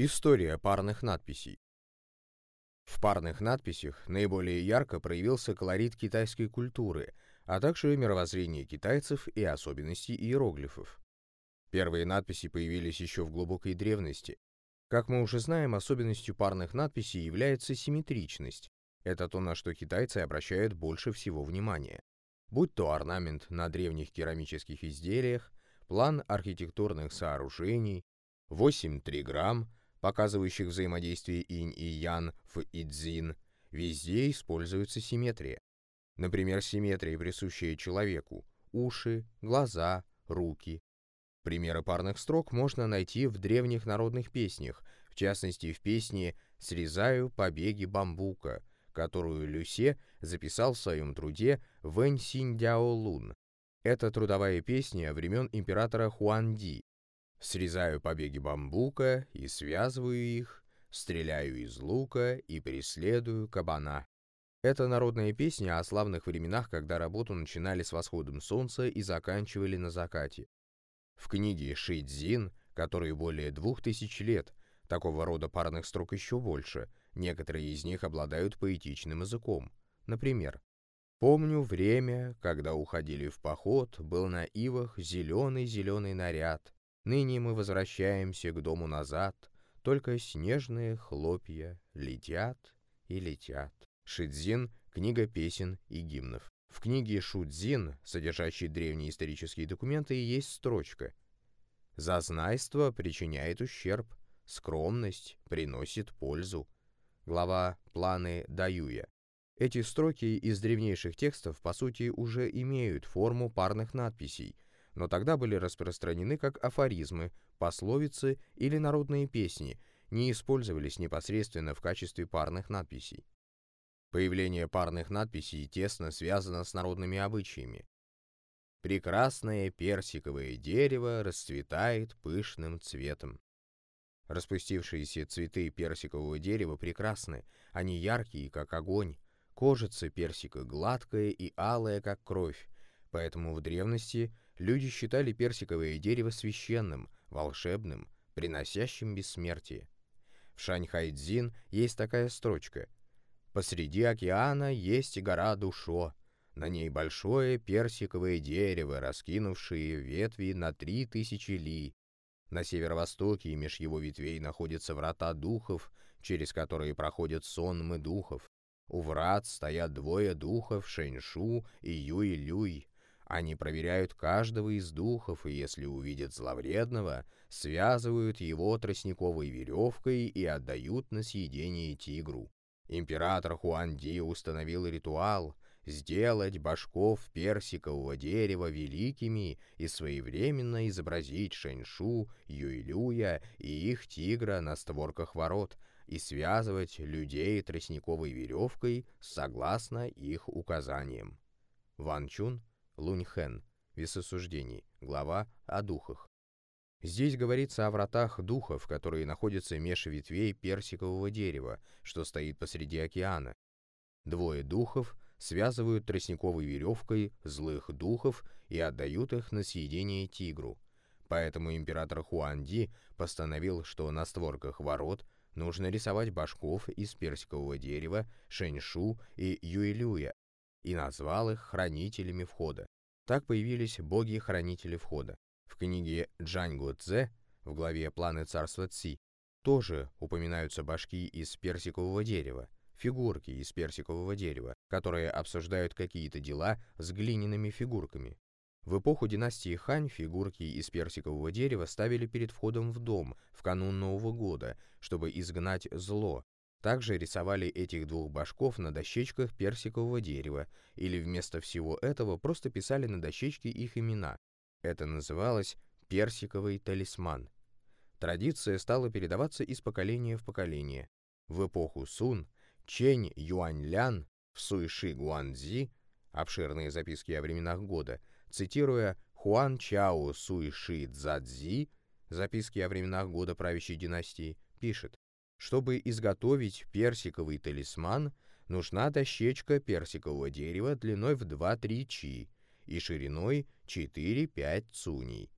История парных надписей. В парных надписях наиболее ярко проявился колорит китайской культуры, а также мировоззрение китайцев и особенности иероглифов. Первые надписи появились еще в глубокой древности. Как мы уже знаем, особенностью парных надписей является симметричность. Это то, на что китайцы обращают больше всего внимания. Будь то орнамент на древних керамических изделиях, план архитектурных сооружений, 8 триграмм, показывающих взаимодействие инь и ян в идзин, везде используется симметрия. Например, симметрия, присущая человеку – уши, глаза, руки. Примеры парных строк можно найти в древних народных песнях, в частности в песне «Срезаю побеги бамбука», которую Люсе записал в своем труде Вэнь Синьдяо Лун. Это трудовая песня времен императора Хуанди, Срезаю побеги бамбука и связываю их, стреляю из лука и преследую кабана. Это народная песня о славных временах, когда работу начинали с восходом солнца и заканчивали на закате. В книге Шидзин, которой более двух тысяч лет, такого рода парных строк еще больше, некоторые из них обладают поэтичным языком. Например, «Помню время, когда уходили в поход, был на ивах зеленый-зеленый наряд, Ныне мы возвращаемся к дому назад, только снежные хлопья летят и летят. Шидзин – книга песен и гимнов. В книге Шудзин, содержащей древние исторические документы, есть строчка «Зазнайство причиняет ущерб, скромность приносит пользу». Глава «Планы Даюя». Эти строки из древнейших текстов, по сути, уже имеют форму парных надписей – но тогда были распространены как афоризмы, пословицы или народные песни, не использовались непосредственно в качестве парных надписей. Появление парных надписей тесно связано с народными обычаями. Прекрасное персиковое дерево расцветает пышным цветом. Распустившиеся цветы персикового дерева прекрасны, они яркие, как огонь, кожица персика гладкая и алая, как кровь, поэтому в древности Люди считали персиковое дерево священным, волшебным, приносящим бессмертие. В Шаньхайцзин есть такая строчка «Посреди океана есть гора Душо, на ней большое персиковое дерево, раскинувшее ветви на три тысячи ли. На северо-востоке меж его ветвей находятся врата духов, через которые проходят сонмы духов. У врат стоят двое духов Шэньшу и Юй-Люй, они проверяют каждого из духов, и если увидят зловредного, связывают его тростниковой веревкой и отдают на съедение тигру. Император Хуанди установил ритуал сделать башков персикового дерева великими и своевременно изобразить Шэньшу, Юйлюя и их тигра на створках ворот и связывать людей тростниковой веревкой согласно их указаниям. Ван Чун Луньхэн, весосуждений, глава о духах. Здесь говорится о вратах духов, которые находятся меж ветвей персикового дерева, что стоит посреди океана. Двое духов связывают тростниковой веревкой злых духов и отдают их на съедение тигру. Поэтому император Хуанди постановил, что на створках ворот нужно рисовать башков из персикового дерева, шэньшу и юэлюя, и назвал их хранителями входа. Так появились боги-хранители входа. В книге Джаньгу Цзэ, в главе «Планы царства Ци», тоже упоминаются башки из персикового дерева, фигурки из персикового дерева, которые обсуждают какие-то дела с глиняными фигурками. В эпоху династии Хань фигурки из персикового дерева ставили перед входом в дом в канун Нового года, чтобы изгнать зло, также рисовали этих двух башков на дощечках персикового дерева, или вместо всего этого просто писали на дощечке их имена. Это называлось персиковый талисман. Традиция стала передаваться из поколения в поколение. В эпоху Сун Чэнь Юаньлян в Суйши Гуанзи, обширные записки о временах года, цитируя Хуан Чао Суйши Цзадзи, записки о временах года правящей династии, пишет чтобы изготовить персиковый талисман, нужна дощечка персикового дерева длиной в 2-3 чи и шириной 4-5 цуней.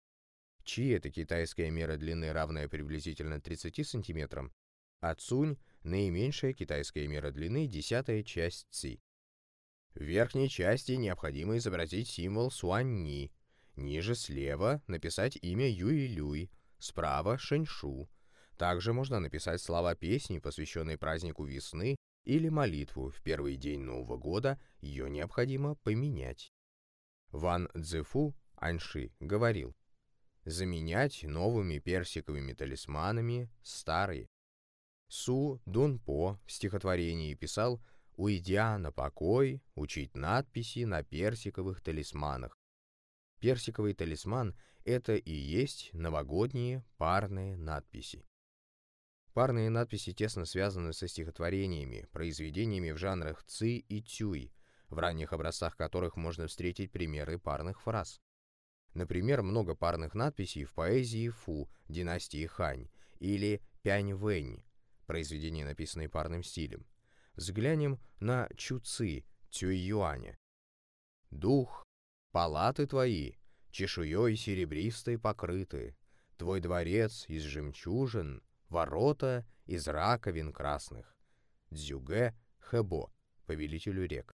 Чи – это китайская мера длины, равная приблизительно 30 см, а цунь – наименьшая китайская мера длины, десятая часть ци. В верхней части необходимо изобразить символ суанни, ниже слева написать имя Юй-Люй, справа – Шэньшу. Также можно написать слова песни, посвященной празднику весны, или молитву в первый день Нового года, ее необходимо поменять. Ван Цзэфу Аньши говорил, заменять новыми персиковыми талисманами старые. Су Дунпо в стихотворении писал «Уйдя на покой, учить надписи на персиковых талисманах». Персиковый талисман – это и есть новогодние парные надписи. Парные надписи тесно связаны со стихотворениями, произведениями в жанрах ци и тюй, в ранних образцах которых можно встретить примеры парных фраз. Например, много парных надписей в поэзии Фу династии Хань или Пянь Вэнь, произведения, написанные парным стилем. Взглянем на Чуци Цюй Юаня. «Дух, палаты твои, чешуей серебристой покрыты, твой дворец из жемчужин, ворота из раковин красных». Дзюге Хэбо, повелителю рек.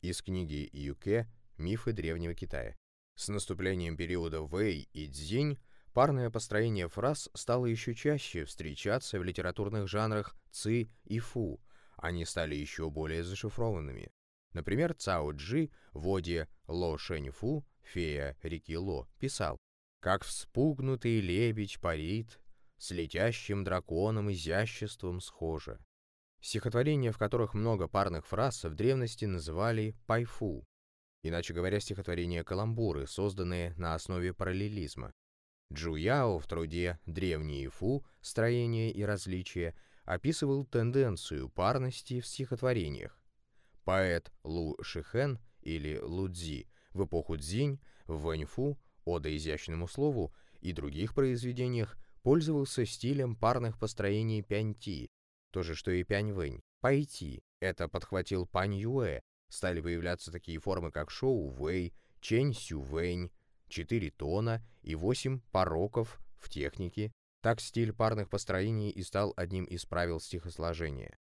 Из книги Юке «Мифы древнего Китая». С наступлением периода Вэй и Цзинь парное построение фраз стало еще чаще встречаться в литературных жанрах ци и фу. Они стали еще более зашифрованными. Например, Цао Джи в воде Ло Шэнь Фу, фея реки Ло, писал «Как вспугнутый лебедь парит, с летящим драконом изяществом схоже». Стихотворения, в которых много парных фраз, в древности называли пайфу, иначе говоря, стихотворения-каламбуры, созданные на основе параллелизма. Джуяо в труде «Древние Фу. Строение и различия» описывал тенденцию парности в стихотворениях. Поэт Лу Шихен или Лу Цзи в эпоху Цзинь, в Вэньфу, Ода изящному слову и других произведениях пользовался стилем парных построений пяньти, то же, что и пянь-вэнь, пайти. Это подхватил Пань Юэ, Стали появляться такие формы, как шоу-вэй, чень-сю-вэнь, четыре тона и восемь пороков в технике. Так стиль парных построений и стал одним из правил стихосложения.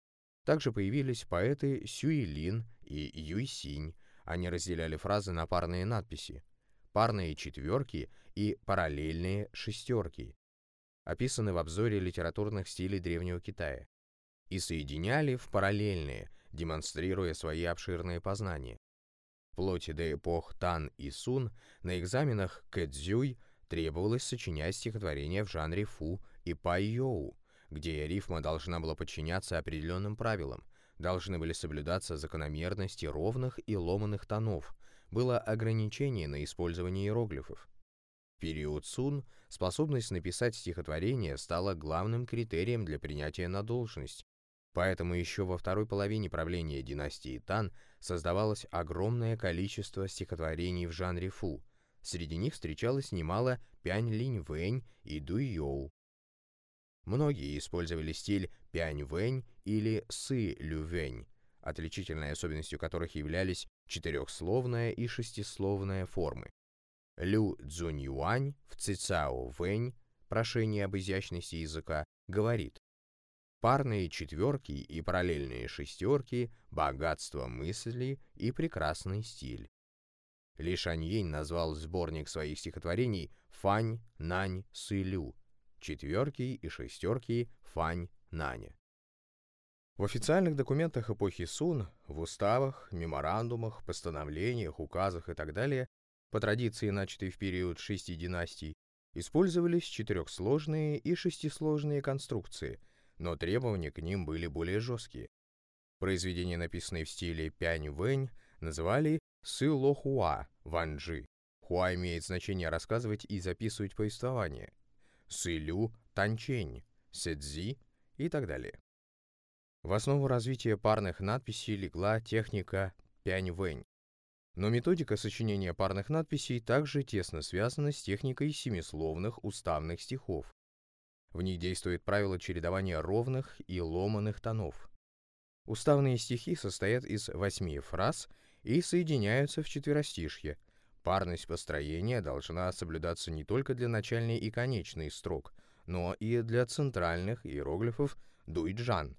Также появились поэты Сюилин и Юйсинь. Они разделяли фразы на парные надписи, парные четверки и параллельные шестерки, описаны в обзоре литературных стилей Древнего Китая, и соединяли в параллельные, демонстрируя свои обширные познания. Вплоть до эпох Тан и Сун на экзаменах Кэцзюй требовалось сочинять стихотворения в жанре фу и пай-йоу, где рифма должна была подчиняться определенным правилам, должны были соблюдаться закономерности ровных и ломаных тонов, было ограничение на использование иероглифов. Период Сун способность написать стихотворение стала главным критерием для принятия на должность, Поэтому еще во второй половине правления династии Тан создавалось огромное количество стихотворений в жанре фу. Среди них встречалось немало Пянь Линь Вэнь и Ду Йоу. Многие использовали стиль Пянь Вэнь или Сы Лю Вэнь, отличительной особенностью которых являлись четырехсловная и шестисловная формы. Лю Цзунь Юань в Цицао Вэнь, прошение об изящности языка, говорит парные четверки и параллельные шестерки, богатство мысли и прекрасный стиль. Ли Шаньинь назвал сборник своих стихотворений «Фань, Нань, Сылю» — четверки и шестерки «Фань, Наня». В официальных документах эпохи Сун, в уставах, меморандумах, постановлениях, указах и так далее, по традиции, начатой в период шести династий, использовались четырехсложные и шестисложные конструкции — но требования к ним были более жесткие. Произведения, написанные в стиле пянь-вэнь, называли сы-ло-хуа, ванжи. Хуа имеет значение рассказывать и записывать повествование. Сы-лю, танчень, сэдзи и так далее. В основу развития парных надписей легла техника пянь-вэнь. Но методика сочинения парных надписей также тесно связана с техникой семисловных уставных стихов. В них действует правило чередования ровных и ломаных тонов. Уставные стихи состоят из восьми фраз и соединяются в четверостишье. Парность построения должна соблюдаться не только для начальной и конечной строк, но и для центральных иероглифов дуйджан,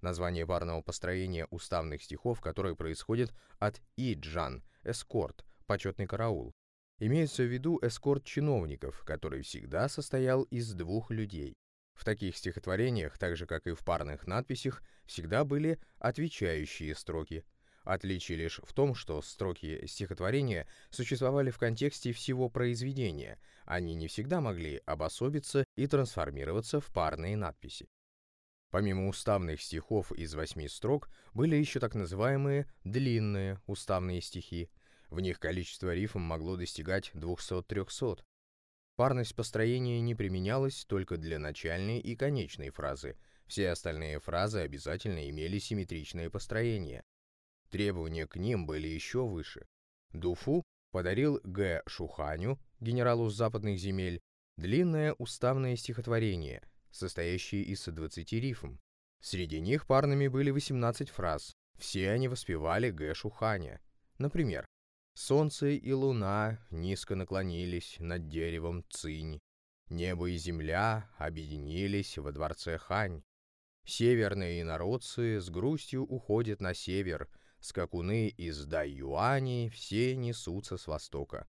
название парного построения уставных стихов, которое происходит от иджан, эскорт, почетный караул. Имеется в виду эскорт чиновников, который всегда состоял из двух людей. В таких стихотворениях, так же как и в парных надписях, всегда были отвечающие строки – Отличие лишь в том, что строки стихотворения существовали в контексте всего произведения, они не всегда могли обособиться и трансформироваться в парные надписи. Помимо уставных стихов из восьми строк, были еще так называемые длинные уставные стихи. В них количество рифм могло достигать 200-300. Парность построения не применялась только для начальной и конечной фразы. Все остальные фразы обязательно имели симметричное построение. Требования к ним были еще выше. Дуфу подарил Г. Шуханю, генералу западных земель, длинное уставное стихотворение, состоящее из 20 рифм. Среди них парными были 18 фраз. Все они воспевали Г. Шуханя. Например, «Солнце и луна низко наклонились над деревом цинь. Небо и земля объединились во дворце Хань. Северные инородцы с грустью уходят на север, Скакуны из Дайюани все несутся с востока.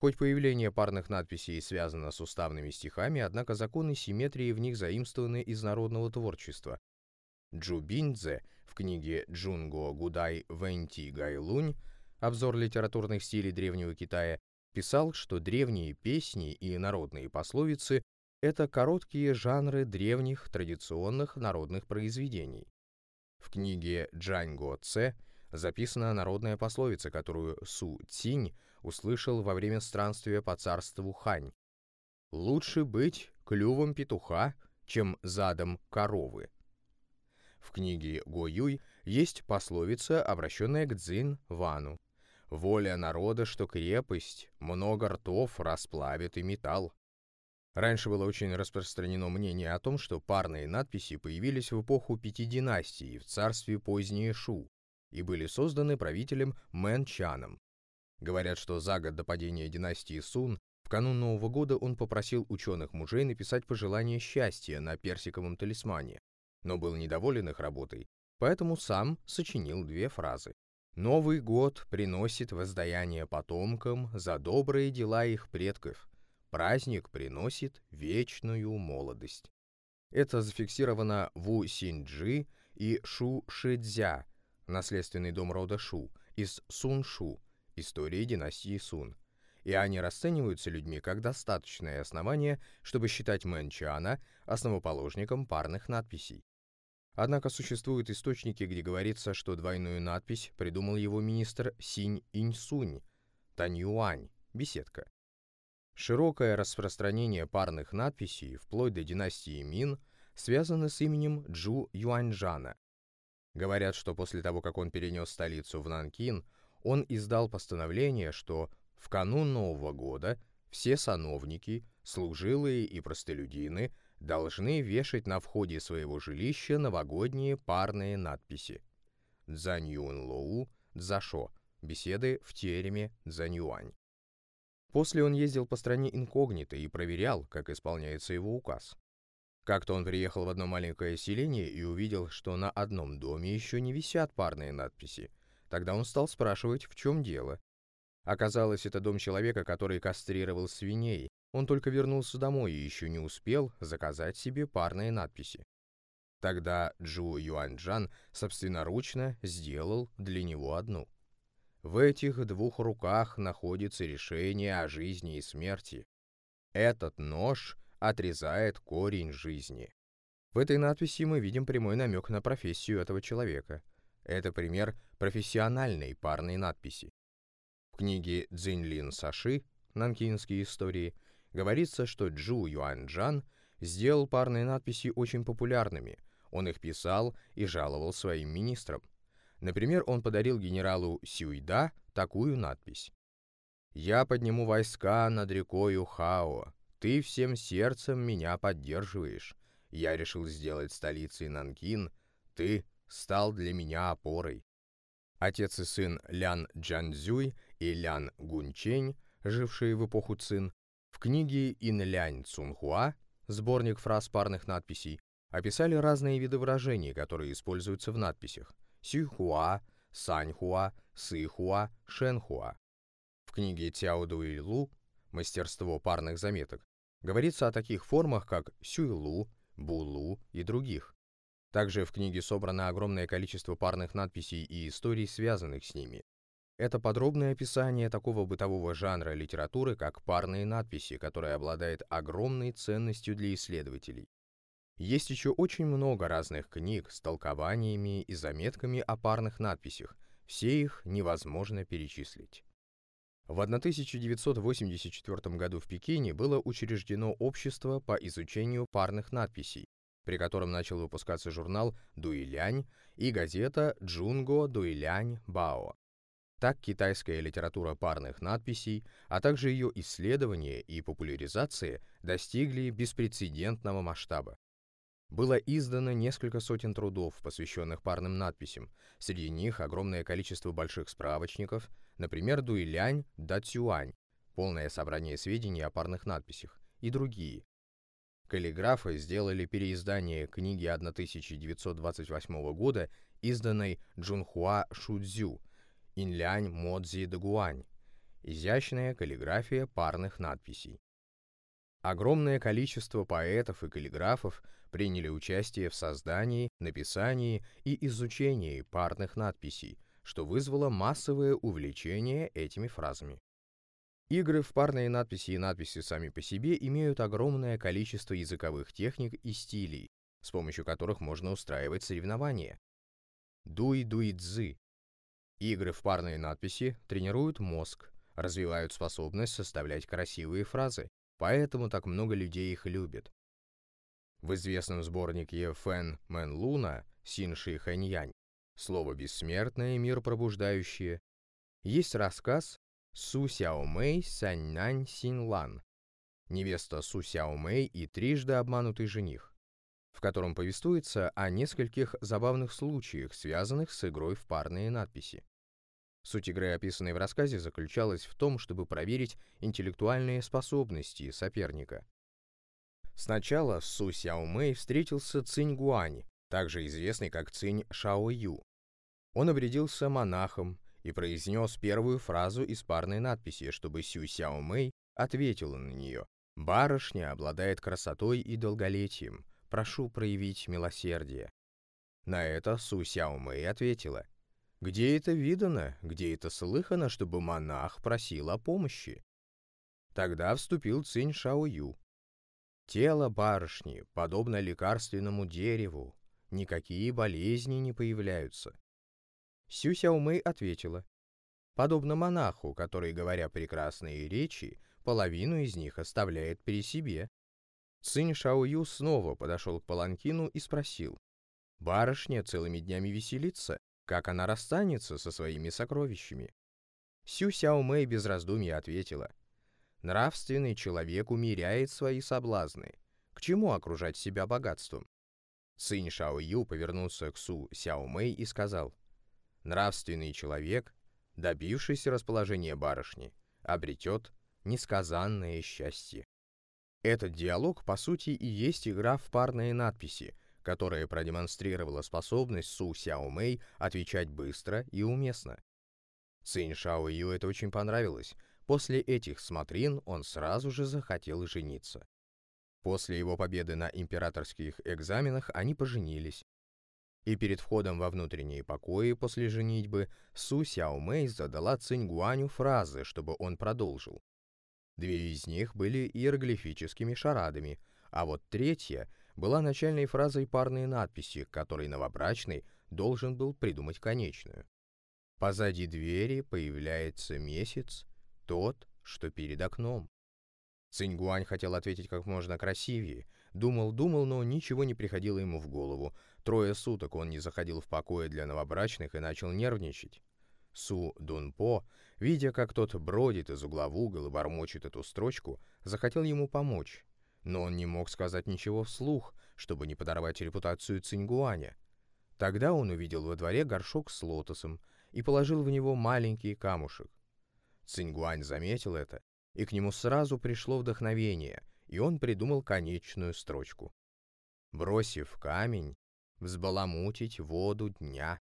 Хоть появление парных надписей связано с уставными стихами, однако законы симметрии в них заимствованы из народного творчества. Джубиндзе в книге Джунго Гудай Вэнти Гайлунь «Обзор литературных стилей Древнего Китая» писал, что древние песни и народные пословицы — это короткие жанры древних традиционных народных произведений. В книге Джанго Це записана народная пословица, которую Су Цинь услышал во время странствия по царству Хань. «Лучше быть клювом петуха, чем задом коровы». В книге Го Юй есть пословица, обращенная к Цзин Вану. «Воля народа, что крепость, много ртов расплавит и металл». Раньше было очень распространено мнение о том, что парные надписи появились в эпоху пяти династий в царстве позднее Шу, и были созданы правителем Мэн Чаном. Говорят, что за год до падения династии Сун в канун Нового года он попросил ученых мужей написать пожелание счастья на персиковом талисмане, но был недоволен их работой, поэтому сам сочинил две фразы. «Новый год приносит воздаяние потомкам за добрые дела их предков. Праздник приносит вечную молодость». Это зафиксировано в У Синджи и Шу Шидзя наследственный дом рода Шу, из Сун-Шу, истории династии Сун. И они расцениваются людьми как достаточное основание, чтобы считать Мэн Чана основоположником парных надписей. Однако существуют источники, где говорится, что двойную надпись придумал его министр Синь Иньсунь, Таньюань, беседка. Широкое распространение парных надписей, вплоть до династии Мин, связано с именем Джу Юаньжана, Говорят, что после того, как он перенес столицу в Нанкин, он издал постановление, что в канун Нового года все сановники, служилые и простолюдины должны вешать на входе своего жилища новогодние парные надписи. Цзаньюн Лоу, Цзашо. Беседы в тереме Цзаньюань. После он ездил по стране инкогнито и проверял, как исполняется его указ. Как-то он приехал в одно маленькое селение и увидел, что на одном доме еще не висят парные надписи. Тогда он стал спрашивать, в чем дело. Оказалось, это дом человека, который кастрировал свиней. Он только вернулся домой и еще не успел заказать себе парные надписи. Тогда Джу Юаньджан собственноручно сделал для него одну. В этих двух руках находится решение о жизни и смерти. Этот нож — отрезает корень жизни. В этой надписи мы видим прямой намек на профессию этого человека. Это пример профессиональной парной надписи. В книге Цзиньлин Саши «Нанкинские истории» говорится, что Джу Юаньджан сделал парные надписи очень популярными. Он их писал и жаловал своим министрам. Например, он подарил генералу Сюйда такую надпись. «Я подниму войска над рекою Хао, ты всем сердцем меня поддерживаешь. Я решил сделать столицей Нанкин. Ты стал для меня опорой. Отец и сын Лян Джанзюй и Лян Гунчень жившие в эпоху Цин, в книге «Инлянь Цунхуа» сборник фраз парных надписей, описали разные виды выражений, которые используются в надписях – сюйхуа, саньхуа, сыхуа, шенхуа. В книге Тяо Дуилу «Мастерство парных заметок» говорится о таких формах, как сюйлу, булу и других. Также в книге собрано огромное количество парных надписей и историй, связанных с ними. Это подробное описание такого бытового жанра литературы, как парные надписи, которая обладает огромной ценностью для исследователей. Есть еще очень много разных книг с толкованиями и заметками о парных надписях, все их невозможно перечислить. В 1984 году в Пекине было учреждено общество по изучению парных надписей, при котором начал выпускаться журнал «Дуилянь» и газета «Джунго Дуилянь Бао». Так китайская литература парных надписей, а также ее исследование и популяризация достигли беспрецедентного масштаба. Было издано несколько сотен трудов, посвященных парным надписям, среди них огромное количество больших справочников, например, Дуилянь да Цюань, полное собрание сведений о парных надписях, и другие, Каллиграфы сделали переиздание книги 1928 года, изданной Джунхуа Шудзю «Инлянь Модзи Дагуань» изящная каллиграфия парных надписей. Огромное количество поэтов и каллиграфов приняли участие в создании, написании и изучении парных надписей, что вызвало массовое увлечение этими фразами. Игры в парные надписи и надписи сами по себе имеют огромное количество языковых техник и стилей, с помощью которых можно устраивать соревнования. Дуй-дуй-дзы. Игры в парные надписи тренируют мозг, развивают способность составлять красивые фразы, поэтому так много людей их любят. В известном сборнике Фэн Мэн Луна Син Ши Хэньянь «Слово бессмертное, мир пробуждающее» есть рассказ Су Сяомэй Саньнань Синлан, невеста Су Сяомэй и трижды обманутый жених, в котором повествуется о нескольких забавных случаях, связанных с игрой в парные надписи. Суть игры, описанной в рассказе, заключалась в том, чтобы проверить интеллектуальные способности соперника. Сначала Су Сяомэй встретился Цинь Гуань, также известный как Цинь Шао Ю. Он обрядился монахом и произнес первую фразу из парной надписи, чтобы Сю Сяо Мэй ответила на нее. «Барышня обладает красотой и долголетием. Прошу проявить милосердие». На это Су Сяо Мэй ответила. «Где это видано, где это слыхано, чтобы монах просил о помощи?» Тогда вступил Цинь Шао Ю. «Тело барышни подобно лекарственному дереву, никакие болезни не появляются. Сю Сяомэй ответила, подобно монаху, который, говоря прекрасные речи, половину из них оставляет при себе. Цинь Шаою снова подошел к Паланкину и спросил, «Барышня целыми днями веселится, как она расстанется со своими сокровищами?» Сю Сяомэй без раздумья ответила, «Нравственный человек умеряет свои соблазны. К чему окружать себя богатством?» Цинь Шаою повернулся к Су Сяомэй и сказал, Нравственный человек, добившийся расположения барышни, обретет несказанное счастье. Этот диалог, по сути, и есть игра в парные надписи, которая продемонстрировала способность Су Сяо Мэй отвечать быстро и уместно. Цинь Шао Ю это очень понравилось. После этих смотрин он сразу же захотел жениться. После его победы на императорских экзаменах они поженились, и перед входом во внутренние покои после женитьбы Су Сяо Мэй задала Цинь фразы, чтобы он продолжил. Две из них были иероглифическими шарадами, а вот третья была начальной фразой парной надписи, которой новобрачный должен был придумать конечную. Позади двери появляется месяц, тот, что перед окном. Циньгуань хотел ответить как можно красивее, думал-думал, но ничего не приходило ему в голову, Трое суток он не заходил в покое для новобрачных и начал нервничать. Су Дунпо, видя, как тот бродит из угла в угол и бормочет эту строчку, захотел ему помочь. Но он не мог сказать ничего вслух, чтобы не подорвать репутацию Цингуаня. Тогда он увидел во дворе горшок с лотосом и положил в него маленький камушек. Цингуань заметил это и к нему сразу пришло вдохновение, и он придумал конечную строчку. «Бросив камень, взбаламутить воду дня».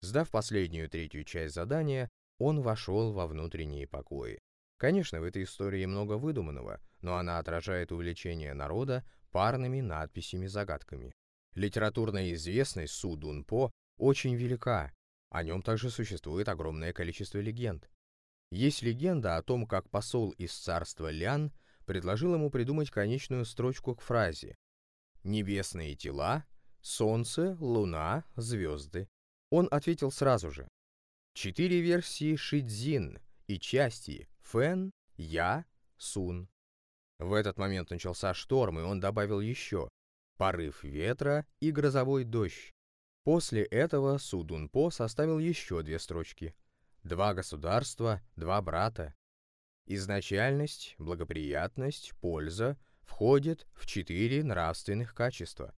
Сдав последнюю третью часть задания, он вошел во внутренние покои. Конечно, в этой истории много выдуманного, но она отражает увлечение народа парными надписями-загадками. Литературная известность Су Дун По очень велика, о нем также существует огромное количество легенд. Есть легенда о том, как посол из царства Лян предложил ему придумать конечную строчку к фразе «Небесные тела, солнце, луна, звезды». Он ответил сразу же. Четыре версии Шидзин и части Фэн, Я, Сун. В этот момент начался шторм, и он добавил еще порыв ветра и грозовой дождь. После этого Судунпо составил еще две строчки. Два государства, два брата. Изначальность, благоприятность, польза входят в четыре нравственных качества.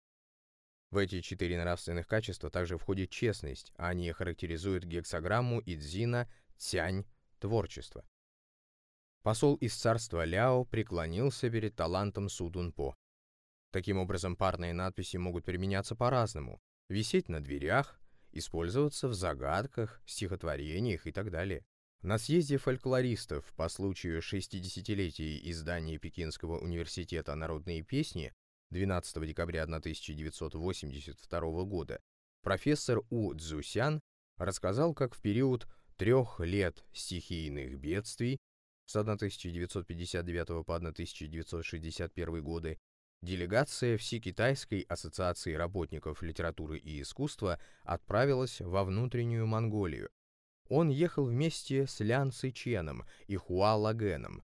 В эти четыре нравственных качества также входит честность, а они характеризуют гексограмму Идзина Тянь творчество. Посол из царства Ляо преклонился перед талантом Судунпо. Таким образом, парные надписи могут применяться по-разному, висеть на дверях, использоваться в загадках, стихотворениях и так далее. На съезде фольклористов по случаю 60-летия издания Пекинского университета «Народные песни» 12 декабря 1982 года профессор У Цзусян рассказал, как в период трех лет стихийных бедствий с 1959 по 1961 годы делегация Всекитайской ассоциации работников литературы и искусства отправилась во внутреннюю Монголию. Он ехал вместе с Лян Циченом и Хуа Лагеном.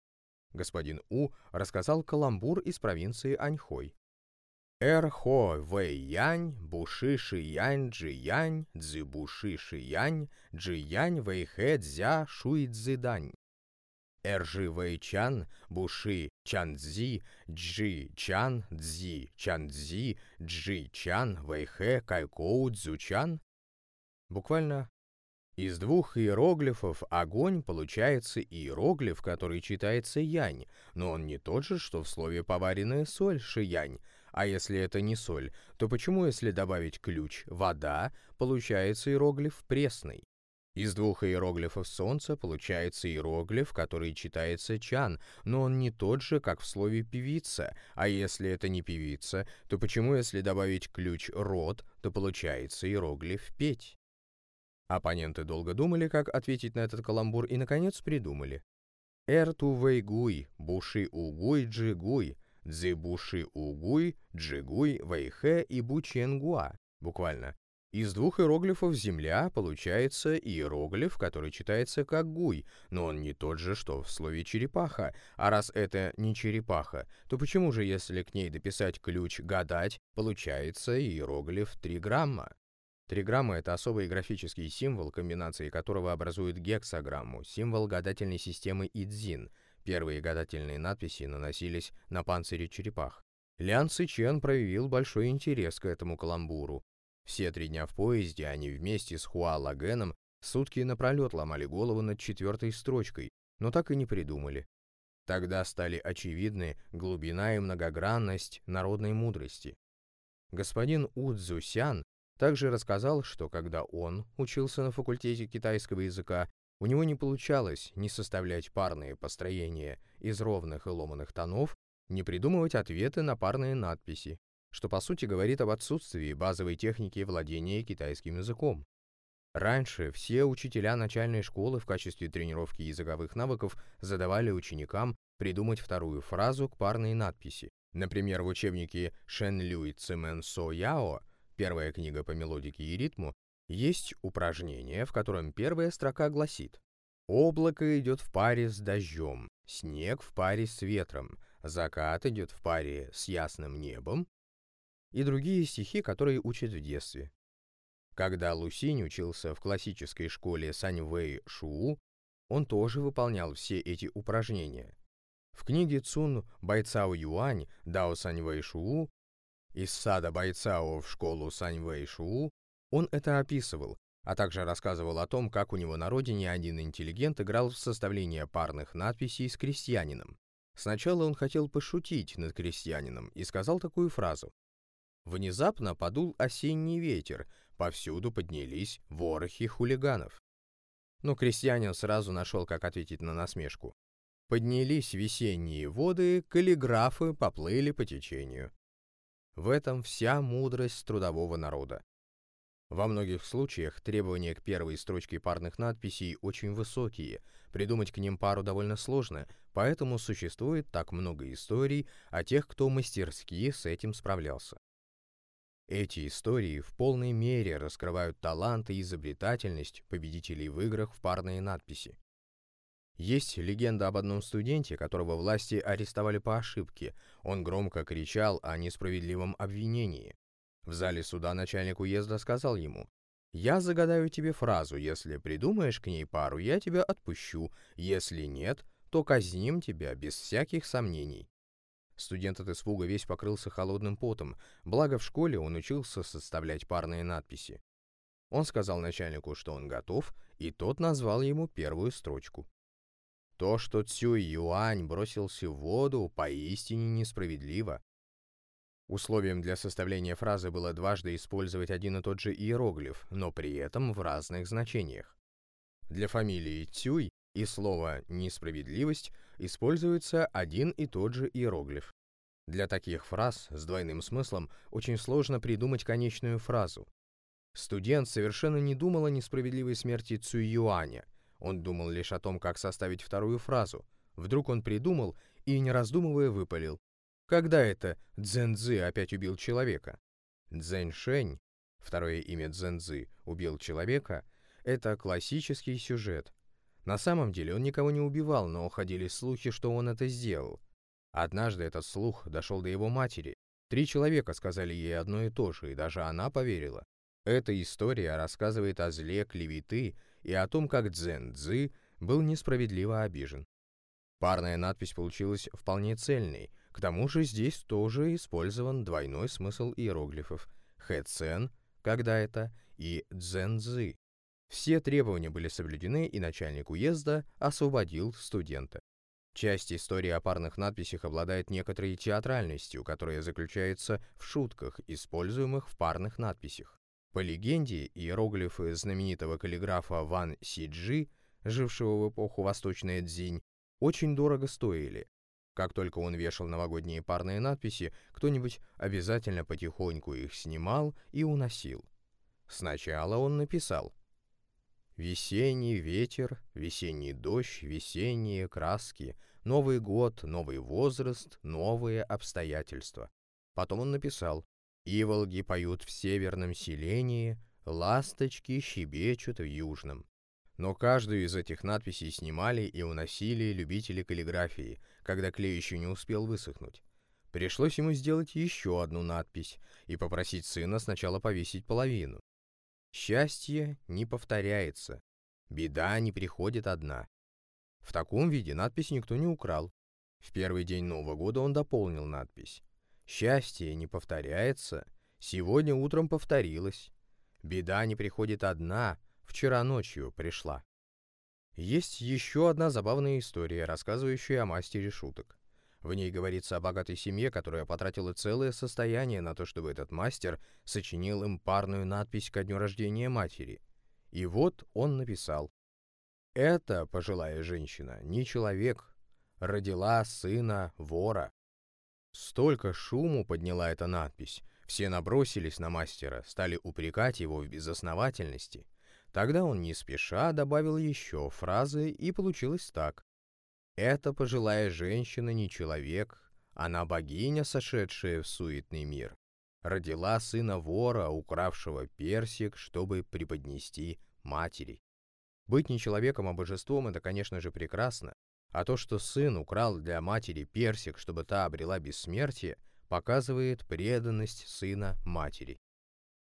Господин У рассказал каламбур из провинции Аньхой. Эр хо вэй янь, буши ши янь, джи янь, цзы буши ши янь, джи янь вэй хэ дзя шуй дань. Эржи Вэйчан, Буши Чанцзи, Джи Чан, Цзи Чанцзи, Джи Чан, Вэйхэ Кайкоу Цзучан. Буквально из двух иероглифов огонь получается иероглиф, который читается янь, но он не тот же, что в слове поваренная соль шиянь. А если это не соль, то почему, если добавить ключ вода, получается иероглиф пресный? Из двух иероглифов солнца получается иероглиф, который читается чан, но он не тот же, как в слове певица. А если это не певица, то почему, если добавить ключ род, то получается иероглиф петь? Оппоненты долго думали, как ответить на этот каламбур, и, наконец, придумали. Эрту вэйгуй, буши угуй джигуй, дзы буши угуй, джигуй вэйхэ и бученгуа. Буквально из двух иероглифов «земля» получается иероглиф, который читается как «гуй», но он не тот же, что в слове «черепаха». А раз это не черепаха, то почему же, если к ней дописать ключ «гадать», получается иероглиф «триграмма»? Триграмма — это особый графический символ, комбинации которого образует гексограмму, символ гадательной системы Идзин. Первые гадательные надписи наносились на панцире черепах. Лян Цичен проявил большой интерес к этому каламбуру. Все три дня в поезде они вместе с Хуа Лагеном сутки напролет ломали голову над четвертой строчкой, но так и не придумали. Тогда стали очевидны глубина и многогранность народной мудрости. Господин Удзусян также рассказал, что когда он учился на факультете китайского языка, у него не получалось ни составлять парные построения из ровных и ломаных тонов, ни придумывать ответы на парные надписи, что по сути говорит об отсутствии базовой техники владения китайским языком. Раньше все учителя начальной школы в качестве тренировки языковых навыков задавали ученикам придумать вторую фразу к парной надписи. Например, в учебнике Шен Люй Цимен Со Яо, первая книга по мелодике и ритму, есть упражнение, в котором первая строка гласит «Облако идет в паре с дождем, снег в паре с ветром, закат идет в паре с ясным небом, и другие стихи, которые учат в детстве. Когда Лусинь учился в классической школе Саньвэй Шуу, он тоже выполнял все эти упражнения. В книге Цун Байцао Юань Дао Саньвэй Шуу из сада Байцао в школу Саньвэй Шуу он это описывал, а также рассказывал о том, как у него на родине один интеллигент играл в составление парных надписей с крестьянином. Сначала он хотел пошутить над крестьянином и сказал такую фразу. Внезапно подул осенний ветер, повсюду поднялись ворохи хулиганов. Но крестьянин сразу нашел, как ответить на насмешку. Поднялись весенние воды, каллиграфы поплыли по течению. В этом вся мудрость трудового народа. Во многих случаях требования к первой строчке парных надписей очень высокие, придумать к ним пару довольно сложно, поэтому существует так много историй о тех, кто мастерски с этим справлялся. Эти истории в полной мере раскрывают талант и изобретательность победителей в играх в парные надписи. Есть легенда об одном студенте, которого власти арестовали по ошибке. Он громко кричал о несправедливом обвинении. В зале суда начальник уезда сказал ему, «Я загадаю тебе фразу, если придумаешь к ней пару, я тебя отпущу, если нет, то казним тебя без всяких сомнений». Студент от испуга весь покрылся холодным потом, благо в школе он учился составлять парные надписи. Он сказал начальнику, что он готов, и тот назвал ему первую строчку. То, что Цюй Юань бросился в воду, поистине несправедливо. Условием для составления фразы было дважды использовать один и тот же иероглиф, но при этом в разных значениях. Для фамилии Цюй и слова «несправедливость» используется один и тот же иероглиф. Для таких фраз с двойным смыслом очень сложно придумать конечную фразу. Студент совершенно не думал о несправедливой смерти Цюй Юаня – он думал лишь о том, как составить вторую фразу. Вдруг он придумал и, не раздумывая, выпалил. Когда это Цзэнзы опять убил человека? Цзэньшэнь, второе имя Цзэнзы, убил человека, это классический сюжет. На самом деле он никого не убивал, но ходили слухи, что он это сделал. Однажды этот слух дошел до его матери. Три человека сказали ей одно и то же, и даже она поверила. Эта история рассказывает о зле клеветы и о том, как Цзэн Цзы был несправедливо обижен. Парная надпись получилась вполне цельной, к тому же здесь тоже использован двойной смысл иероглифов «хэ цен», «когда это» и «дзэн цзы». Все требования были соблюдены, и начальник уезда освободил студента. Часть истории о парных надписях обладает некоторой театральностью, которая заключается в шутках, используемых в парных надписях. По легенде, иероглифы знаменитого каллиграфа Ван Сиджи, жившего в эпоху Восточной Цзинь, очень дорого стоили. Как только он вешал новогодние парные надписи, кто-нибудь обязательно потихоньку их снимал и уносил. Сначала он написал «Весенний ветер, весенний дождь, весенние краски, Новый год, новый возраст, новые обстоятельства». Потом он написал Иволги поют в северном селении, ласточки щебечут в южном. Но каждую из этих надписей снимали и уносили любители каллиграфии, когда клей еще не успел высохнуть. Пришлось ему сделать еще одну надпись и попросить сына сначала повесить половину. Счастье не повторяется, беда не приходит одна. В таком виде надпись никто не украл. В первый день Нового года он дополнил надпись. Счастье не повторяется, сегодня утром повторилось. Беда не приходит одна, вчера ночью пришла. Есть еще одна забавная история, рассказывающая о мастере шуток. В ней говорится о богатой семье, которая потратила целое состояние на то, чтобы этот мастер сочинил им парную надпись ко дню рождения матери. И вот он написал. «Это, пожилая женщина, не человек, родила сына вора. Столько шуму подняла эта надпись. Все набросились на мастера, стали упрекать его в безосновательности. Тогда он не спеша добавил еще фразы, и получилось так. «Эта пожилая женщина не человек, она богиня, сошедшая в суетный мир. Родила сына вора, укравшего персик, чтобы преподнести матери». Быть не человеком, а божеством — это, конечно же, прекрасно, а то, что сын украл для матери персик, чтобы та обрела бессмертие, показывает преданность сына матери.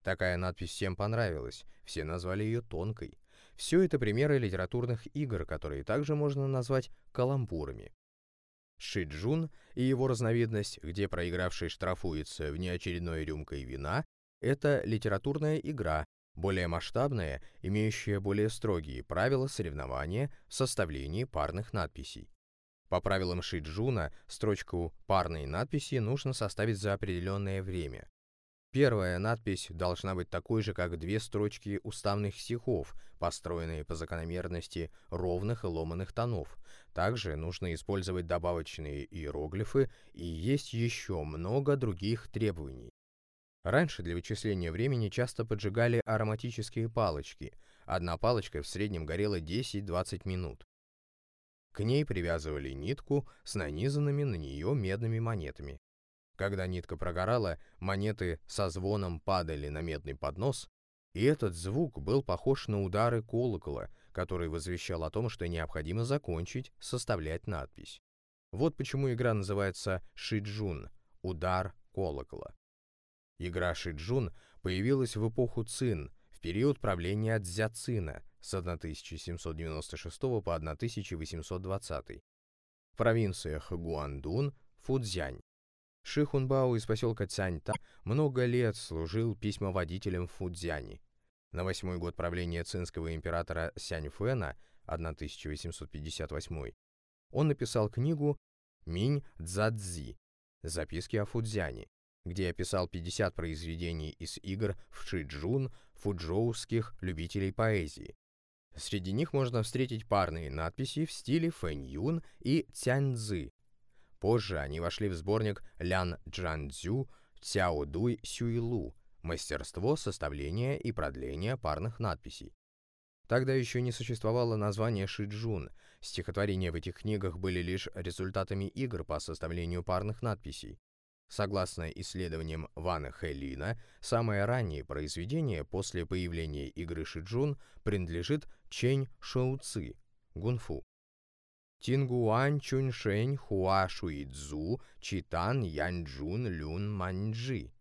Такая надпись всем понравилась, все назвали ее тонкой. Все это примеры литературных игр, которые также можно назвать каламбурами. Шиджун и его разновидность, где проигравший штрафуется внеочередной рюмкой вина, это литературная игра, более масштабная, имеющая более строгие правила соревнования в составлении парных надписей. По правилам Шиджуна, строчку парной надписи нужно составить за определенное время. Первая надпись должна быть такой же, как две строчки уставных стихов, построенные по закономерности ровных и ломаных тонов. Также нужно использовать добавочные иероглифы и есть еще много других требований. Раньше для вычисления времени часто поджигали ароматические палочки. Одна палочка в среднем горела 10-20 минут. К ней привязывали нитку с нанизанными на нее медными монетами. Когда нитка прогорала, монеты со звоном падали на медный поднос, и этот звук был похож на удары колокола, который возвещал о том, что необходимо закончить составлять надпись. Вот почему игра называется «Шиджун» — «Удар колокола». Игра Шиджун появилась в эпоху Цин, в период правления Цзяцина с 1796 по 1820 в провинциях Гуандун, Фудзянь. Ши Хунбао из поселка Цяньта много лет служил письмоводителем в Фудзяне. На восьмой год правления цинского императора Сяньфэна 1858 он написал книгу «Минь Цзадзи. Записки о Фудзяне», где описал 50 произведений из игр в Шиджун фуджоуских любителей поэзии. Среди них можно встретить парные надписи в стиле Фэнь и Цяньцзы. Позже они вошли в сборник Лян Джанцзю Цяо Дуй Сюйлу «Мастерство составления и продления парных надписей». Тогда еще не существовало названия Шиджун. Стихотворения в этих книгах были лишь результатами игр по составлению парных надписей. Согласно исследованиям Вана Хэлина, самое раннее произведение после появления игры Шиджун принадлежит Чэнь Шоуци, гунфу. Тингуан Чуншэнь Хуа Шуидзу Читан Янджун Люн Маньджи.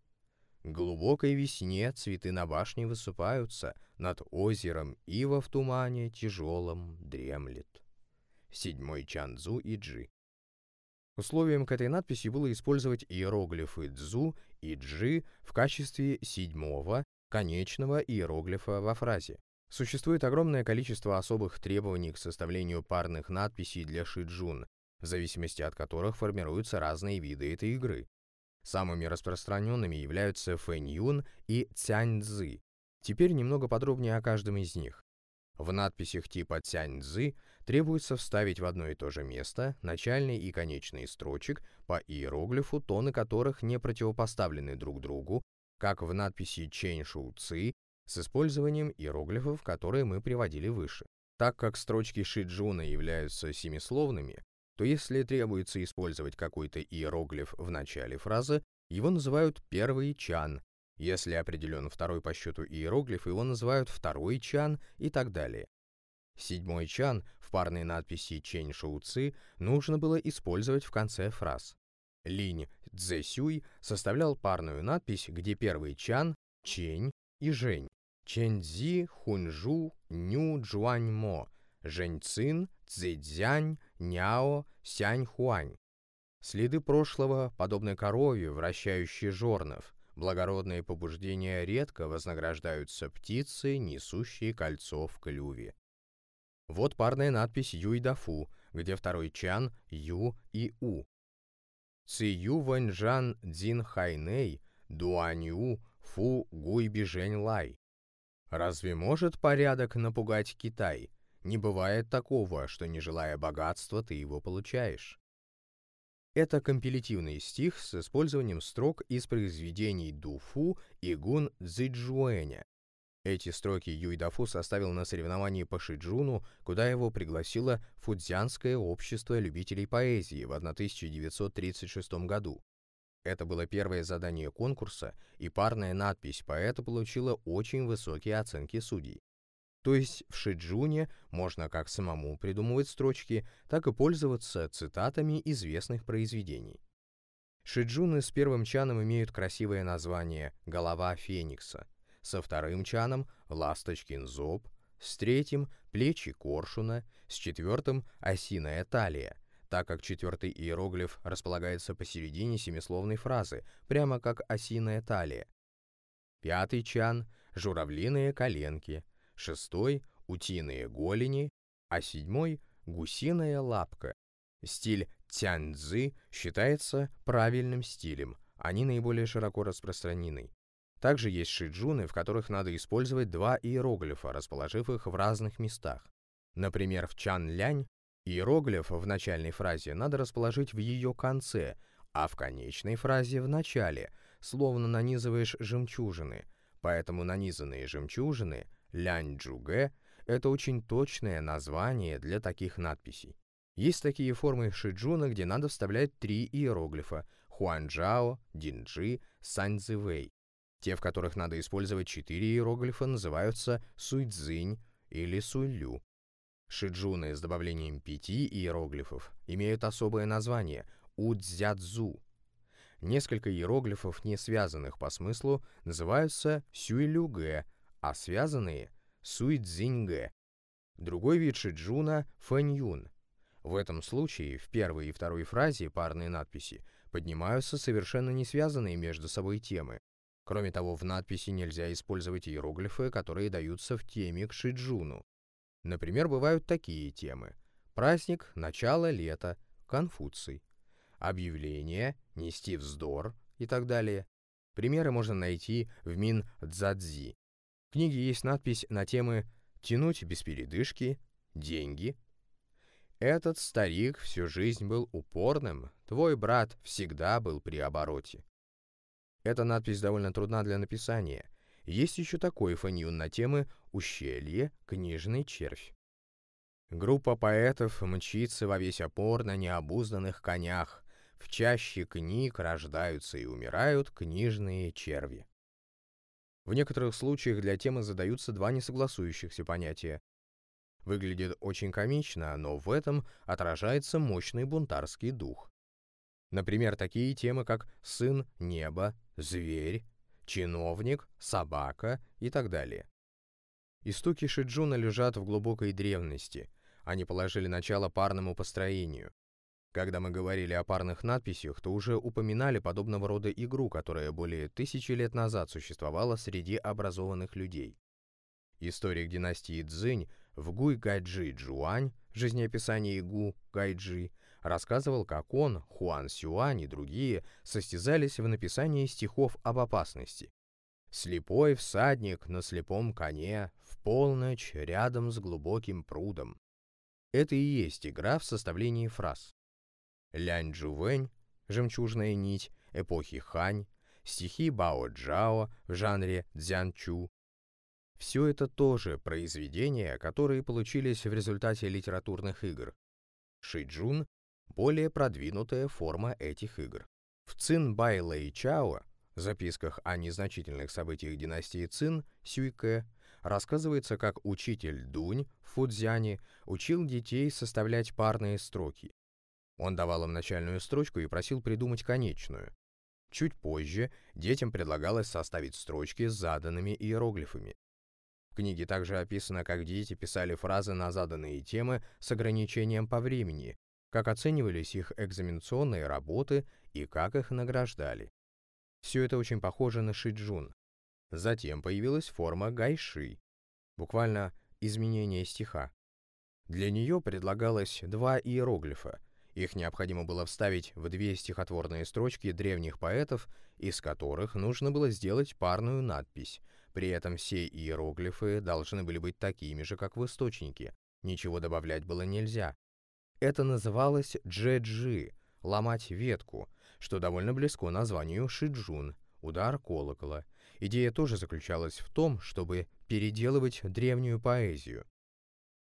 Глубокой весне цветы на башне высыпаются, над озером ива в тумане тяжелом дремлет. Седьмой Чанзу и Джи. Условием к этой надписи было использовать иероглифы «дзу» и «джи» в качестве седьмого, конечного иероглифа во фразе. Существует огромное количество особых требований к составлению парных надписей для шиджун, в зависимости от которых формируются разные виды этой игры. Самыми распространенными являются фэньюн и цяньцзы. Теперь немного подробнее о каждом из них. В надписях типа цяньцзы требуется вставить в одно и то же место начальный и конечный строчек по иероглифу, тоны которых не противопоставлены друг другу, как в надписи Чэнь Шу Ци с использованием иероглифов, которые мы приводили выше. Так как строчки Шиджуна являются семисловными, то если требуется использовать какой-то иероглиф в начале фразы, его называют первый чан. Если определен второй по счету иероглиф, его называют второй чан и так далее. Седьмой чан в парной надписи «Чень Шоу Ци» нужно было использовать в конце фраз. Линь Цзэсюй составлял парную надпись, где первый чан — Чень и Жень. Чэньцзи, Хунжу, Ню Джуаньмо, Жэньцин, Цзэцзянь, Няо, Сяньхуань. Следы прошлого, подобны корове, вращающей жорнов. Благородные побуждения редко вознаграждаются птицей, несущей кольцо в клюве. Вот парная надпись Юйдафу, где второй чан Ю и У. Ци Ю Вэньжан Цзин Хайнэй, Дуанью Фу Гуй Бижень Лай. Разве может порядок напугать Китай? Не бывает такого, что не желая богатства, ты его получаешь. Это компилятивный стих с использованием строк из произведений Дуфу и Гун Цзиджуэня. Эти строки Юйдафу составил на соревновании по Шиджуну, куда его пригласило Фудзянское общество любителей поэзии в 1936 году. Это было первое задание конкурса, и парная надпись поэта получила очень высокие оценки судей. То есть в Шиджуне можно как самому придумывать строчки, так и пользоваться цитатами известных произведений. Шиджуны с первым чаном имеют красивое название «Голова Феникса», со вторым чаном «Ласточкин зоб», с третьим «Плечи коршуна», с четвертым «Осиная талия», так как четвертый иероглиф располагается посередине семисловной фразы, прямо как осиная талия. Пятый чан журавлиные коленки, шестой – утиные голени, а седьмой – гусиная лапка. Стиль тяньцзы считается правильным стилем, они наиболее широко распространены. Также есть шиджуны, в которых надо использовать два иероглифа, расположив их в разных местах. Например, в чан-лянь иероглиф в начальной фразе надо расположить в ее конце, а в конечной фразе в начале, словно нанизываешь жемчужины. Поэтому нанизанные жемчужины, лянь-джуге, это очень точное название для таких надписей. Есть такие формы шиджуна, где надо вставлять три иероглифа – хуанчжао, динджи, саньцзивэй. Те, в которых надо использовать четыре иероглифа, называются суйцзинь или суйлю. Шиджуны с добавлением пяти иероглифов имеют особое название – удзядзу. Несколько иероглифов, не связанных по смыслу, называются сюйлюгэ, а связанные – суйцзиньгэ. Другой вид шиджуна – фэньюн. В этом случае в первой и второй фразе парные надписи поднимаются совершенно не связанные между собой темы, Кроме того, в надписи нельзя использовать иероглифы, которые даются в теме к шиджуну. Например, бывают такие темы. Праздник, начало лета, Конфуций. Объявление, нести вздор и так далее. Примеры можно найти в Мин Цзадзи. В книге есть надпись на темы «Тянуть без передышки», «Деньги». Этот старик всю жизнь был упорным, твой брат всегда был при обороте. Эта надпись довольно трудна для написания. Есть еще такой фаньюн на темы «Ущелье», «Книжный червь». Группа поэтов мчится во весь опор на необузданных конях. В чаще книг рождаются и умирают книжные черви. В некоторых случаях для темы задаются два несогласующихся понятия. Выглядит очень комично, но в этом отражается мощный бунтарский дух. Например, такие темы, как «сын неба», «зверь», «чиновник», «собака» и так далее. Истоки Шиджуна лежат в глубокой древности. Они положили начало парному построению. Когда мы говорили о парных надписях, то уже упоминали подобного рода игру, которая более тысячи лет назад существовала среди образованных людей. Историк династии Цзинь в Гуй Гайджи Джуань, жизнеописание Гу Гайджи, рассказывал, как он, Хуан Сюань и другие состязались в написании стихов об опасности. «Слепой всадник на слепом коне, в полночь рядом с глубоким прудом». Это и есть игра в составлении фраз. Лянь Джувэнь, «Жемчужная нить», эпохи Хань, стихи Бао Джао в жанре Цзянчу. Все это тоже произведения, которые получились в результате литературных игр. Шиджун более продвинутая форма этих игр. В Цин Бай Лэй Чао, записках о незначительных событиях династии Цин, Сюйке, рассказывается, как учитель Дунь в Фудзяне учил детей составлять парные строки. Он давал им начальную строчку и просил придумать конечную. Чуть позже детям предлагалось составить строчки с заданными иероглифами. В книге также описано, как дети писали фразы на заданные темы с ограничением по времени, как оценивались их экзаменационные работы и как их награждали. Все это очень похоже на шиджун. Затем появилась форма гайши, буквально изменение стиха. Для нее предлагалось два иероглифа. Их необходимо было вставить в две стихотворные строчки древних поэтов, из которых нужно было сделать парную надпись. При этом все иероглифы должны были быть такими же, как в источнике. Ничего добавлять было нельзя. Это называлось джеджи – ломать ветку, что довольно близко названию шиджун – удар колокола. Идея тоже заключалась в том, чтобы переделывать древнюю поэзию.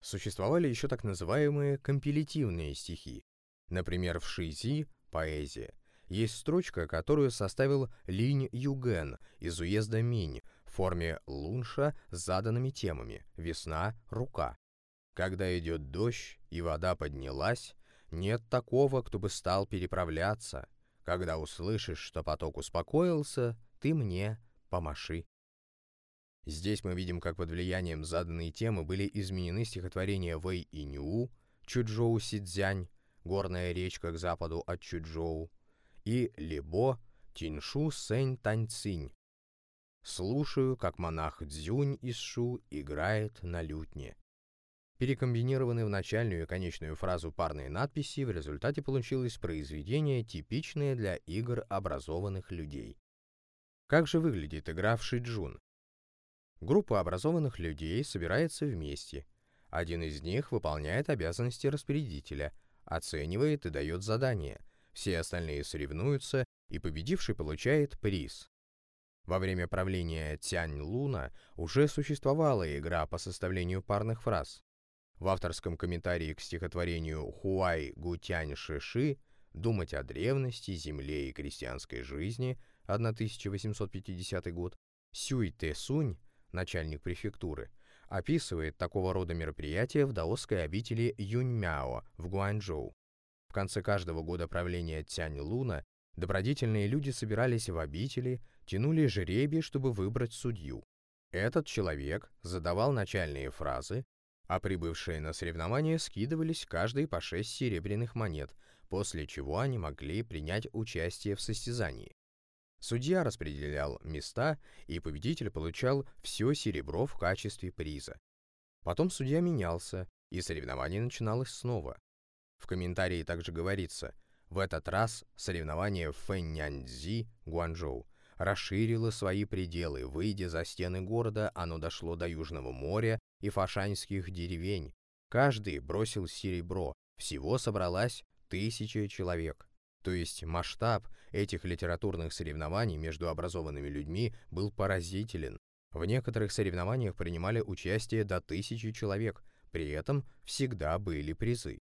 Существовали еще так называемые компилятивные стихи. Например, в Шизи – поэзия. Есть строчка, которую составил Линь Юген из уезда Минь в форме лунша с заданными темами «Весна», «Рука». Когда идет дождь и вода поднялась, нет такого, кто бы стал переправляться. Когда услышишь, что поток успокоился, ты мне помаши. Здесь мы видим, как под влиянием заданной темы были изменены стихотворения Вэй и Ню, Чуджоу Сидзянь, горная речка к западу от Чуджоу, и Либо, Тиншу Сэнь Таньцинь. Слушаю, как монах Дзюнь из Шу играет на лютне. Перекомбинированы в начальную и конечную фразу парные надписи, в результате получилось произведение, типичное для игр образованных людей. Как же выглядит игра в Шиджун? Группа образованных людей собирается вместе. Один из них выполняет обязанности распорядителя, оценивает и дает задания. Все остальные соревнуются, и победивший получает приз. Во время правления Тянь Луна уже существовала игра по составлению парных фраз. В авторском комментарии к стихотворению Хуай Гутянь Шиши «Думать о древности, земле и крестьянской жизни» 1850 год Сюй Тэ Сунь, начальник префектуры, описывает такого рода мероприятия в даосской обители Юньмяо в Гуанчжоу. В конце каждого года правления Тянь Луна добродетельные люди собирались в обители, тянули жеребий, чтобы выбрать судью. Этот человек задавал начальные фразы, а прибывшие на соревнования скидывались каждый по шесть серебряных монет, после чего они могли принять участие в состязании. Судья распределял места, и победитель получал все серебро в качестве приза. Потом судья менялся, и соревнование начиналось снова. В комментарии также говорится, в этот раз соревнование в Фэньняньцзи, Гуанчжоу, расширило свои пределы, выйдя за стены города, оно дошло до Южного моря и фашанских деревень. Каждый бросил серебро, всего собралась тысяча человек. То есть масштаб этих литературных соревнований между образованными людьми был поразителен. В некоторых соревнованиях принимали участие до тысячи человек, при этом всегда были призы.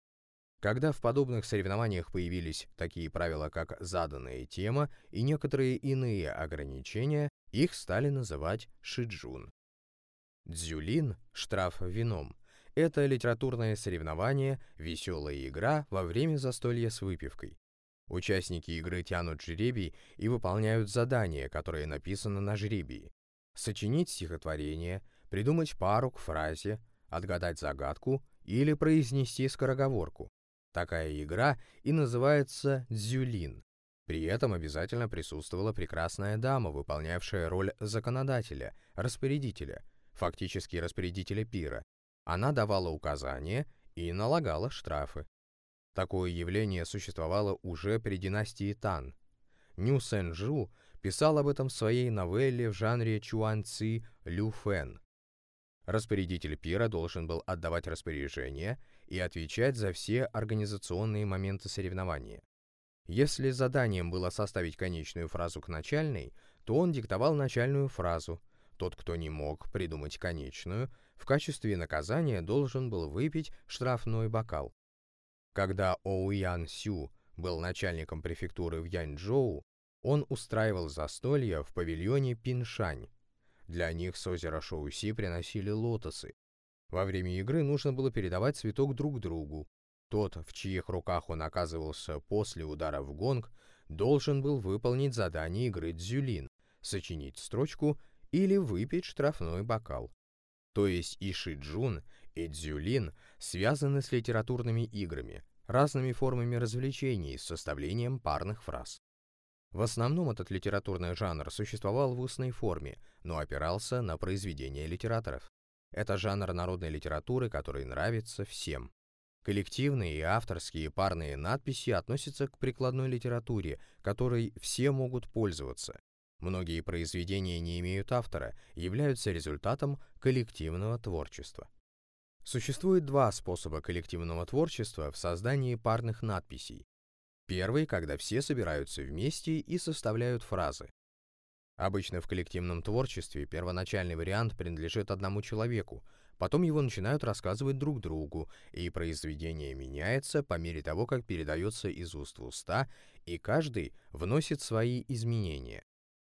Когда в подобных соревнованиях появились такие правила, как заданная тема и некоторые иные ограничения, их стали называть шиджун. Дзюлин, штраф вином, это литературное соревнование, веселая игра во время застолья с выпивкой. Участники игры тянут жребий и выполняют задания, которые написаны на жребии. Сочинить стихотворение, придумать пару к фразе, отгадать загадку или произнести скороговорку. Такая игра и называется дзюлин. При этом обязательно присутствовала прекрасная дама, выполнявшая роль законодателя, распорядителя, фактически распорядителя пира. Она давала указания и налагала штрафы. Такое явление существовало уже при династии Тан. Ню Сэнжу писал об этом в своей новелле в жанре Чуан Лю Фэн. Распорядитель пира должен был отдавать распоряжения и отвечать за все организационные моменты соревнования. Если заданием было составить конечную фразу к начальной, то он диктовал начальную фразу. Тот, кто не мог придумать конечную, в качестве наказания должен был выпить штрафной бокал. Когда Оу Ян Сю был начальником префектуры в Янчжоу, он устраивал застолья в павильоне Пиншань. Для них с озера Шоуси приносили лотосы, во время игры нужно было передавать цветок друг другу. Тот, в чьих руках он оказывался после удара в гонг, должен был выполнить задание игры дзюлин, сочинить строчку или выпить штрафной бокал. То есть и шиджун, и дзюлин связаны с литературными играми, разными формами развлечений с составлением парных фраз. В основном этот литературный жанр существовал в устной форме, но опирался на произведения литераторов. Это жанр народной литературы, который нравится всем. Коллективные и авторские парные надписи относятся к прикладной литературе, которой все могут пользоваться. Многие произведения не имеют автора, являются результатом коллективного творчества. Существует два способа коллективного творчества в создании парных надписей. Первый, когда все собираются вместе и составляют фразы. Обычно в коллективном творчестве первоначальный вариант принадлежит одному человеку, потом его начинают рассказывать друг другу, и произведение меняется по мере того, как передается из уст в уста, и каждый вносит свои изменения.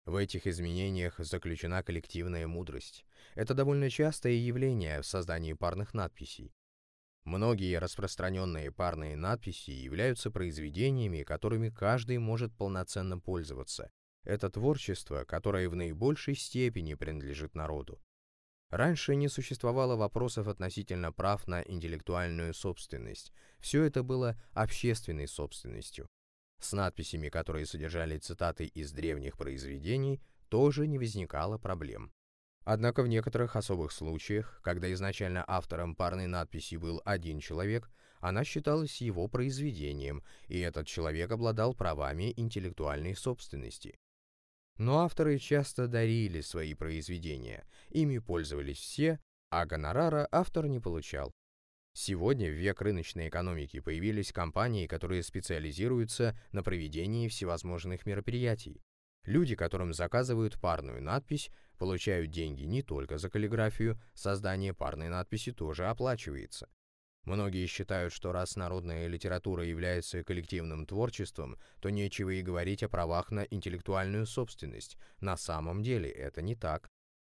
В этих изменениях заключена коллективная мудрость. Это довольно частое явление в создании парных надписей. Многие распространенные парные надписи являются произведениями, которыми каждый может полноценно пользоваться, это творчество, которое в наибольшей степени принадлежит народу. Раньше не существовало вопросов относительно прав на интеллектуальную собственность. Все это было общественной собственностью. С надписями, которые содержали цитаты из древних произведений, тоже не возникало проблем. Однако в некоторых особых случаях, когда изначально автором парной надписи был один человек, она считалась его произведением, и этот человек обладал правами интеллектуальной собственности. Но авторы часто дарили свои произведения, ими пользовались все, а гонорара автор не получал. Сегодня, в век рыночной экономики, появились компании, которые специализируются на проведении всевозможных мероприятий. Люди, которым заказывают парную надпись, получают деньги не только за каллиграфию, создание парной надписи тоже оплачивается. Многие считают, что раз народная литература является коллективным творчеством, то нечего и говорить о правах на интеллектуальную собственность. На самом деле это не так.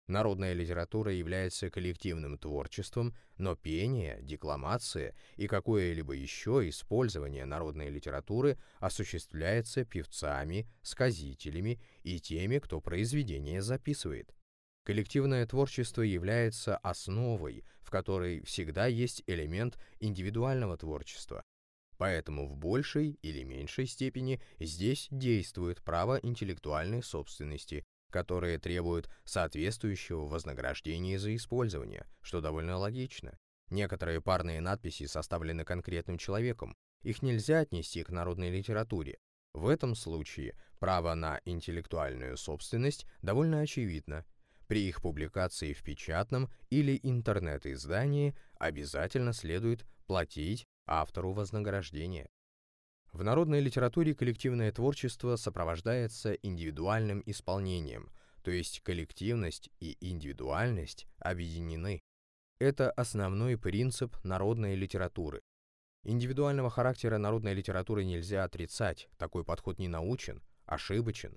Народная литература является коллективным творчеством, но пение, декламация и какое-либо еще использование народной литературы осуществляется певцами, сказителями и теми, кто произведение записывает. Коллективное творчество является основой, в которой всегда есть элемент индивидуального творчества. Поэтому в большей или меньшей степени здесь действует право интеллектуальной собственности, которые требуют соответствующего вознаграждения за использование, что довольно логично. Некоторые парные надписи составлены конкретным человеком, их нельзя отнести к народной литературе. В этом случае право на интеллектуальную собственность довольно очевидно. При их публикации в печатном или интернет-издании обязательно следует платить автору вознаграждение. В народной литературе коллективное творчество сопровождается индивидуальным исполнением, то есть коллективность и индивидуальность объединены. Это основной принцип народной литературы. Индивидуального характера народной литературы нельзя отрицать, такой подход не научен, ошибочен.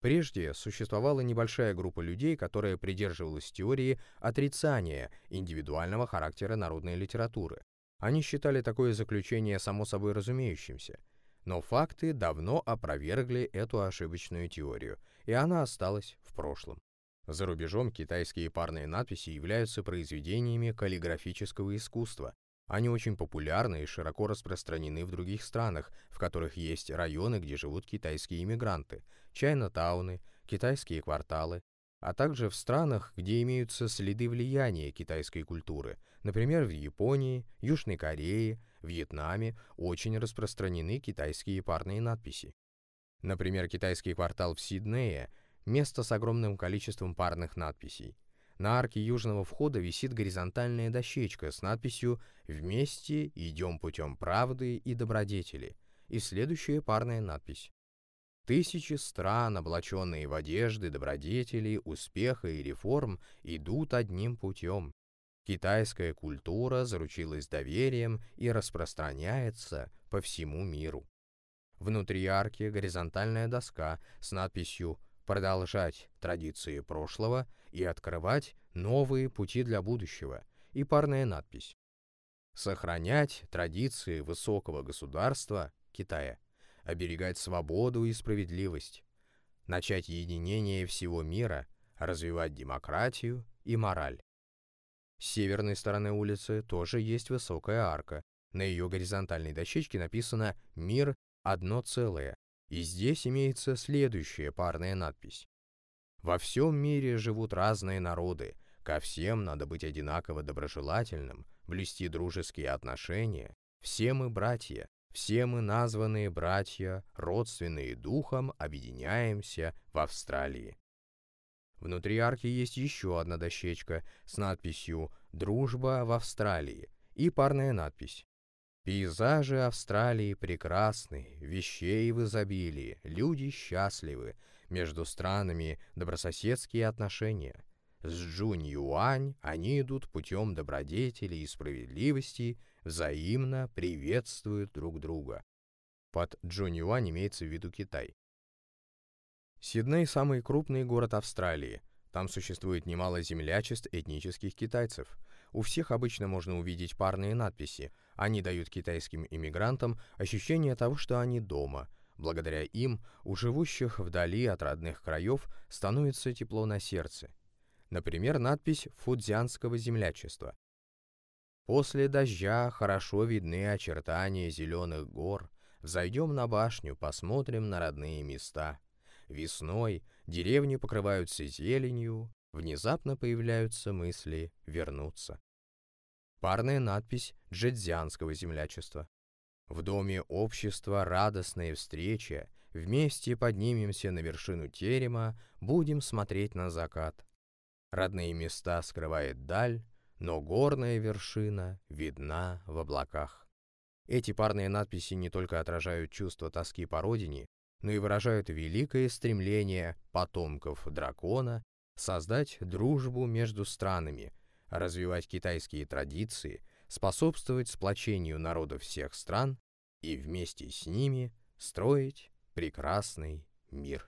Прежде существовала небольшая группа людей, которая придерживалась теории отрицания индивидуального характера народной литературы. Они считали такое заключение само собой разумеющимся – но факты давно опровергли эту ошибочную теорию, и она осталась в прошлом. За рубежом китайские парные надписи являются произведениями каллиграфического искусства. Они очень популярны и широко распространены в других странах, в которых есть районы, где живут китайские иммигранты, чайно-тауны, китайские кварталы, а также в странах, где имеются следы влияния китайской культуры, например, в Японии, Южной Корее, Вьетнаме очень распространены китайские парные надписи. Например, китайский квартал в Сиднее – место с огромным количеством парных надписей. На арке южного входа висит горизонтальная дощечка с надписью «Вместе идем путем правды и добродетели» и следующая парная надпись. Тысячи стран, облаченные в одежды добродетелей, успеха и реформ, идут одним путем. Китайская культура заручилась доверием и распространяется по всему миру. Внутри арки горизонтальная доска с надписью «Продолжать традиции прошлого и открывать новые пути для будущего» и парная надпись «Сохранять традиции высокого государства Китая, оберегать свободу и справедливость, начать единение всего мира, развивать демократию и мораль». С северной стороны улицы тоже есть высокая арка. На ее горизонтальной дощечке написано «Мир – одно целое». И здесь имеется следующая парная надпись. «Во всем мире живут разные народы. Ко всем надо быть одинаково доброжелательным, блюсти дружеские отношения. Все мы братья, все мы названные братья, родственные духом, объединяемся в Австралии. Внутри арки есть еще одна дощечка с надписью «Дружба в Австралии» и парная надпись «Пейзажи Австралии прекрасны, вещей в изобилии, люди счастливы, между странами добрососедские отношения. С Джунь Юань они идут путем добродетели и справедливости, взаимно приветствуют друг друга». Под Джунь Юань имеется в виду Китай. Сидней – самый крупный город Австралии. Там существует немало землячеств этнических китайцев. У всех обычно можно увидеть парные надписи. Они дают китайским иммигрантам ощущение того, что они дома. Благодаря им у живущих вдали от родных краев становится тепло на сердце. Например, надпись фудзианского землячества. После дождя хорошо видны очертания зеленых гор. Взойдем на башню, посмотрим на родные места. Весной деревни покрываются зеленью, внезапно появляются мысли вернуться. Парная надпись джедзианского землячества. В доме общества радостная встреча, вместе поднимемся на вершину терема, будем смотреть на закат. Родные места скрывает даль, но горная вершина видна в облаках. Эти парные надписи не только отражают чувство тоски по родине, но и выражают великое стремление потомков дракона создать дружбу между странами, развивать китайские традиции, способствовать сплочению народов всех стран и вместе с ними строить прекрасный мир.